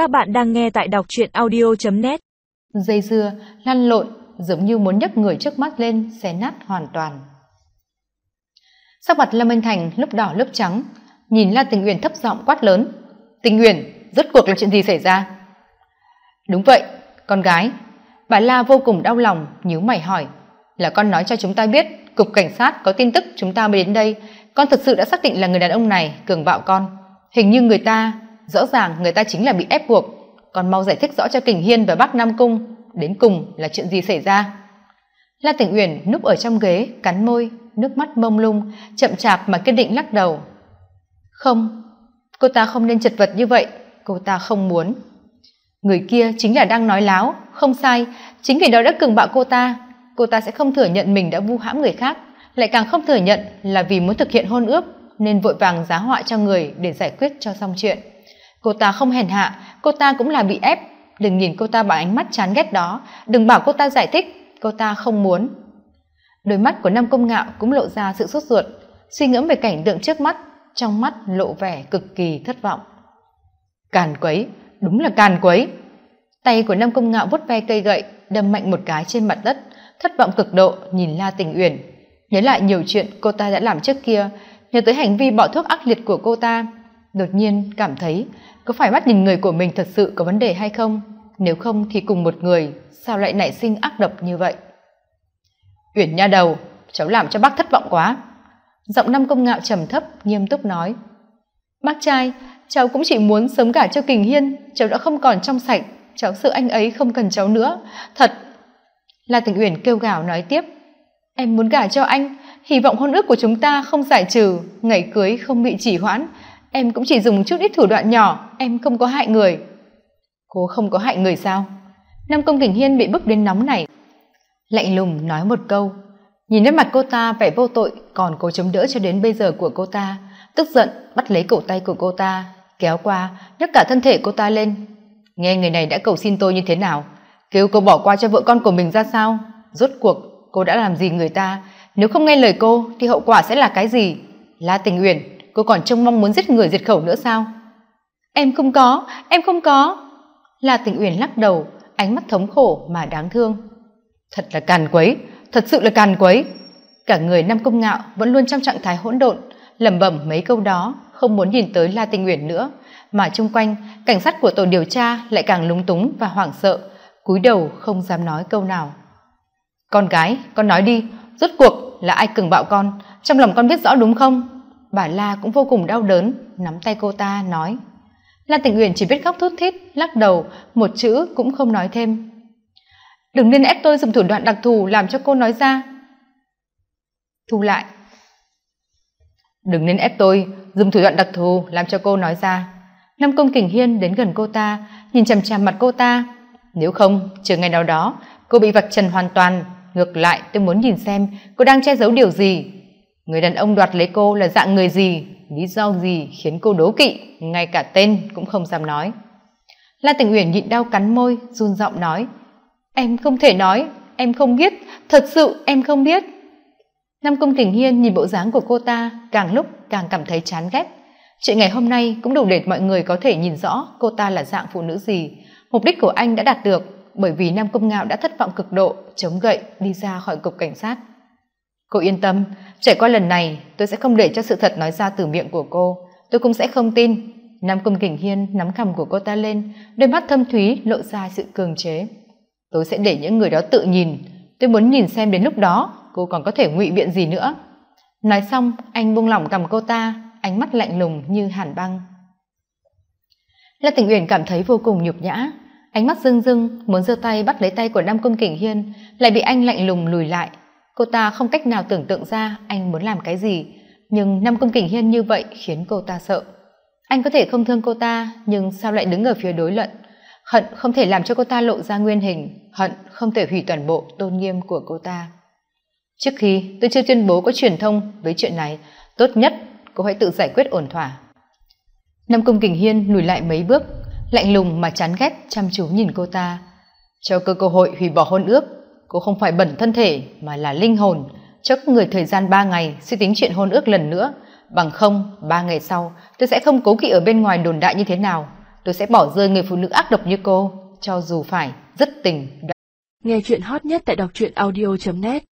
Các bạn đang nghe tại đọc truyện audio.net Dây dưa, lăn lộn, giống như muốn nhấc người trước mắt lên, xé nát hoàn toàn. Sắc mặt Lâm Anh Thành lúc đỏ lúc trắng, nhìn La Tình Uyển thấp giọng quát lớn. Tình Uyển, rốt cuộc là chuyện gì xảy ra? Đúng vậy, con gái. Bà La vô cùng đau lòng, nhíu mày hỏi. Là con nói cho chúng ta biết, cục cảnh sát có tin tức chúng ta mới đến đây. Con thật sự đã xác định là người đàn ông này cường bạo con. Hình như người ta rõ ràng người ta chính là bị ép buộc. Còn mau giải thích rõ cho kình hiên và bác nam cung, đến cùng là chuyện gì xảy ra. La tỉnh uyển núp ở trong ghế, cắn môi, nước mắt mông lung, chậm chạp mà kiên định lắc đầu. Không, cô ta không nên chật vật như vậy, cô ta không muốn. Người kia chính là đang nói láo, không sai, chính vì đó đã cường bạo cô ta cô ta sẽ không thừa nhận mình đã vu hãm người khác, lại càng không thừa nhận là vì muốn thực hiện hôn ước, nên vội vàng giá họa cho người để giải quyết cho xong chuyện cô ta không hèn hạ, cô ta cũng là bị ép. Đừng nhìn cô ta bằng ánh mắt chán ghét đó. Đừng bảo cô ta giải thích. Cô ta không muốn. Đôi mắt của nam công ngạo cũng lộ ra sự sốt ruột. Suy ngẫm về cảnh tượng trước mắt, trong mắt lộ vẻ cực kỳ thất vọng. Càn quấy, đúng là càn quấy. Tay của nam công ngạo vút ve cây gậy, đâm mạnh một cái trên mặt đất. Thất vọng cực độ, nhìn la tình uyển. Nhớ lại nhiều chuyện cô ta đã làm trước kia. Nhớ tới hành vi bỏ thuốc ác liệt của cô ta đột nhiên cảm thấy, có phải mắt nhìn người của mình thật sự có vấn đề hay không? Nếu không thì cùng một người, sao lại nảy sinh ác độc như vậy? Uyển nha đầu, cháu làm cho bác thất vọng quá. Giọng năm công ngạo trầm thấp, nghiêm túc nói. Bác trai, cháu cũng chỉ muốn sớm cả cho kình hiên, cháu đã không còn trong sạch, cháu sợ anh ấy không cần cháu nữa. Thật! La tình uyển kêu gào nói tiếp. Em muốn gả cho anh, hy vọng hôn ước của chúng ta không giải trừ, ngày cưới không bị chỉ hoãn em cũng chỉ dùng chút ít thủ đoạn nhỏ, em không có hại người. Cô không có hại người sao? Nam công kình hiên bị bức đến nóng này lạnh lùng nói một câu. Nhìn nét mặt cô ta, vẻ vô tội, còn cố chống đỡ cho đến bây giờ của cô ta, tức giận, bắt lấy cổ tay của cô ta, kéo qua, nhấc cả thân thể cô ta lên. Nghe người này đã cầu xin tôi như thế nào? Kêu cô bỏ qua cho vợ con của mình ra sao? Rốt cuộc, cô đã làm gì người ta? Nếu không nghe lời cô, thì hậu quả sẽ là cái gì? La tình uyển cô còn trông mong muốn giết người diệt khẩu nữa sao? Em không có, em không có. La tình uyển lắc đầu, ánh mắt thống khổ mà đáng thương. Thật là càn quấy, thật sự là càn quấy. Cả người nam công ngạo vẫn luôn trong trạng thái hỗn độn, lẩm bẩm mấy câu đó, không muốn nhìn tới la tình uyển nữa. Mà chung quanh, cảnh sát của tổ điều tra lại càng lúng túng và hoảng sợ, cúi đầu không dám nói câu nào. Con gái, con nói đi, rốt cuộc là ai cường bạo con? Trong lòng con biết rõ đúng không? Bà la cũng vô cùng đau đớn, nắm tay cô ta, nói. La tình uyển chỉ biết khóc thút thít, lắc đầu, một chữ cũng không nói thêm. Đừng nên ép tôi dùng thủ đoạn đặc thù làm cho cô nói ra. Thu lại. Đừng nên ép tôi dùng thủ đoạn đặc thù làm cho cô nói ra. Nam công kình hiên đến gần cô ta, nhìn chằm chằm mặt cô ta. Nếu không, chờ ngày nào đó, cô bị vạch trần hoàn toàn. Ngược lại, tôi muốn nhìn xem cô đang che giấu điều gì người đàn ông đoạt lấy cô là dạng người gì? Lý do gì khiến cô đố kỵ? Ngay cả tên cũng không dám nói. La tình uyển nhịn đau cắn môi, run giọng nói, em không thể nói, em không biết, thật sự em không biết. Nam công tình hiên nhìn bộ dáng của cô ta, càng lúc càng cảm thấy chán ghét. Chuyện ngày hôm nay cũng đủ để mọi người có thể nhìn rõ cô ta là dạng phụ nữ gì. Mục đích của anh đã đạt được, bởi vì nam công ngạo đã thất vọng cực độ, chống gậy, đi ra khỏi cục cảnh sát cô yên tâm, trải qua lần này, tôi sẽ không để cho sự thật nói ra từ miệng của cô. Tôi cũng sẽ không tin. Nam công kình hiên nắm cằm của cô ta lên, đôi mắt thâm thúy lộ ra sự cường chế. Tôi sẽ để những người đó tự nhìn. Tôi muốn nhìn xem đến lúc đó cô còn có thể ngụy biện gì nữa. Nói xong, anh buông lỏng cầm cô ta, ánh mắt lạnh lùng như hàn băng. La tình uyển cảm thấy vô cùng nhục nhã. Ánh mắt rưng rưng, muốn giơ tay bắt lấy tay của nam công kình hiên, lại bị anh lạnh lùng lùi lại cô ta không cách nào tưởng tượng ra anh muốn làm cái gì, nhưng năm công kình hiên như vậy khiến cô ta sợ. Anh có thể không thương cô ta, nhưng sao lại đứng ở phía đối luận? Hận không thể làm cho cô ta lộ ra nguyên hình, hận không thể hủy toàn bộ tôn nghiêm của cô ta. Trước khi, tôi chưa tuyên bố có truyền thông với chuyện này, tốt nhất cô hãy tự giải quyết ổn thỏa. Năm công kình hiên lùi lại mấy bước, lạnh lùng mà chán ghét chăm chú nhìn cô ta. Cho cơ cơ hội hủy bỏ hôn ước cô không phải bẩn thân thể, mà là linh hồn. Cho các người thời gian ba ngày suy tính chuyện hôn ước lần nữa. Bằng không, ba ngày sau, tôi sẽ không cố kỵ ở bên ngoài đồn đại như thế nào. Tôi sẽ bỏ rơi người phụ nữ ác độc như cô, cho dù phải, rất tình. Nghe chuyện hot nhất tại đọc truyện audio net.